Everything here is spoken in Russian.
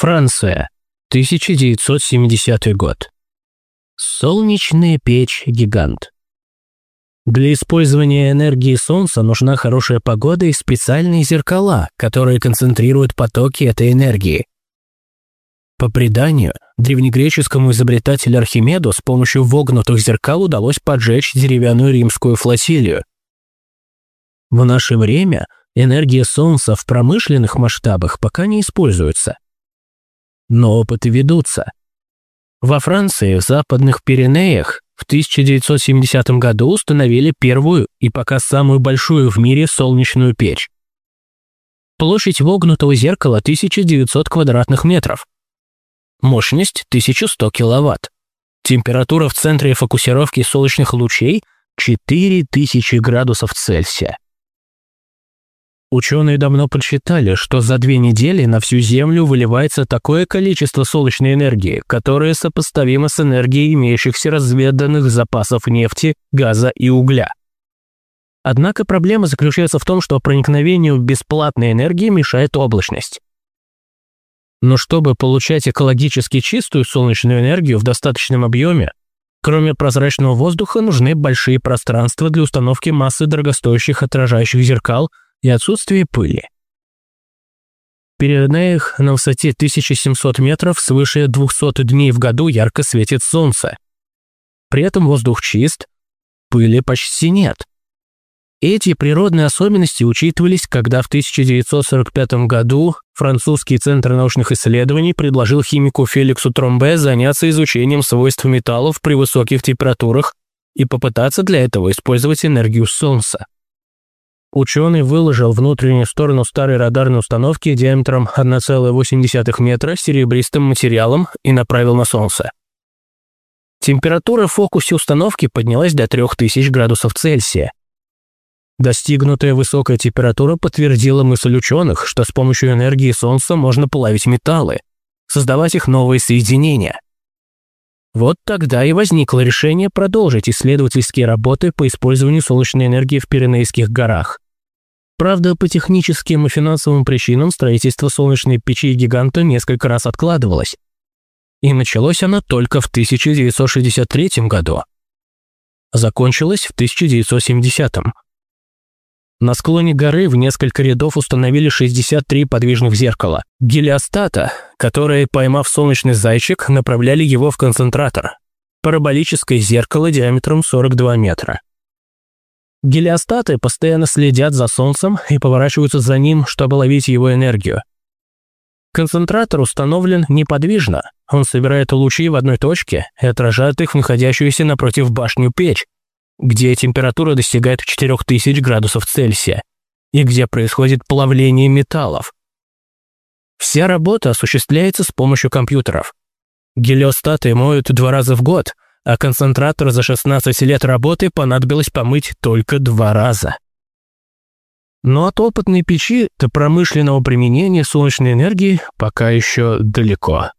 Франция, 1970 год. Солнечная печь-гигант. Для использования энергии Солнца нужна хорошая погода и специальные зеркала, которые концентрируют потоки этой энергии. По преданию, древнегреческому изобретателю Архимеду с помощью вогнутых зеркал удалось поджечь деревянную римскую флотилию. В наше время энергия Солнца в промышленных масштабах пока не используется. Но опыты ведутся. Во Франции, в западных Пиренеях, в 1970 году установили первую и пока самую большую в мире солнечную печь. Площадь вогнутого зеркала 1900 квадратных метров. Мощность 1100 киловатт. Температура в центре фокусировки солнечных лучей 4000 градусов Цельсия. Ученые давно подсчитали, что за две недели на всю Землю выливается такое количество солнечной энергии, которое сопоставимо с энергией имеющихся разведанных запасов нефти, газа и угля. Однако проблема заключается в том, что проникновению бесплатной энергии мешает облачность. Но чтобы получать экологически чистую солнечную энергию в достаточном объеме, кроме прозрачного воздуха нужны большие пространства для установки массы дорогостоящих отражающих зеркал – и отсутствие пыли. В Пиренеях на высоте 1700 метров свыше 200 дней в году ярко светит солнце. При этом воздух чист, пыли почти нет. Эти природные особенности учитывались, когда в 1945 году французский центр научных исследований предложил химику Феликсу Тромбе заняться изучением свойств металлов при высоких температурах и попытаться для этого использовать энергию Солнца. Ученый выложил внутреннюю сторону старой радарной установки диаметром 1,8 метра серебристым материалом и направил на Солнце. Температура в фокусе установки поднялась до 3000 градусов Цельсия. Достигнутая высокая температура подтвердила мысль ученых, что с помощью энергии Солнца можно плавить металлы, создавать их новые соединения. Вот тогда и возникло решение продолжить исследовательские работы по использованию солнечной энергии в Пиренейских горах. Правда, по техническим и финансовым причинам строительство солнечной печи гиганта несколько раз откладывалось. И началось оно только в 1963 году. Закончилось в 1970. -м. На склоне горы в несколько рядов установили 63 подвижных зеркала, гелиостата, которые, поймав солнечный зайчик, направляли его в концентратор. Параболическое зеркало диаметром 42 метра. Гелиостаты постоянно следят за Солнцем и поворачиваются за ним, чтобы ловить его энергию. Концентратор установлен неподвижно. Он собирает лучи в одной точке и отражает их в находящуюся напротив башню печь, где температура достигает 4000 градусов Цельсия и где происходит плавление металлов. Вся работа осуществляется с помощью компьютеров. Гелиостаты моют два раза в год, а концентратор за 16 лет работы понадобилось помыть только два раза. Но от опытной печи до промышленного применения солнечной энергии пока еще далеко.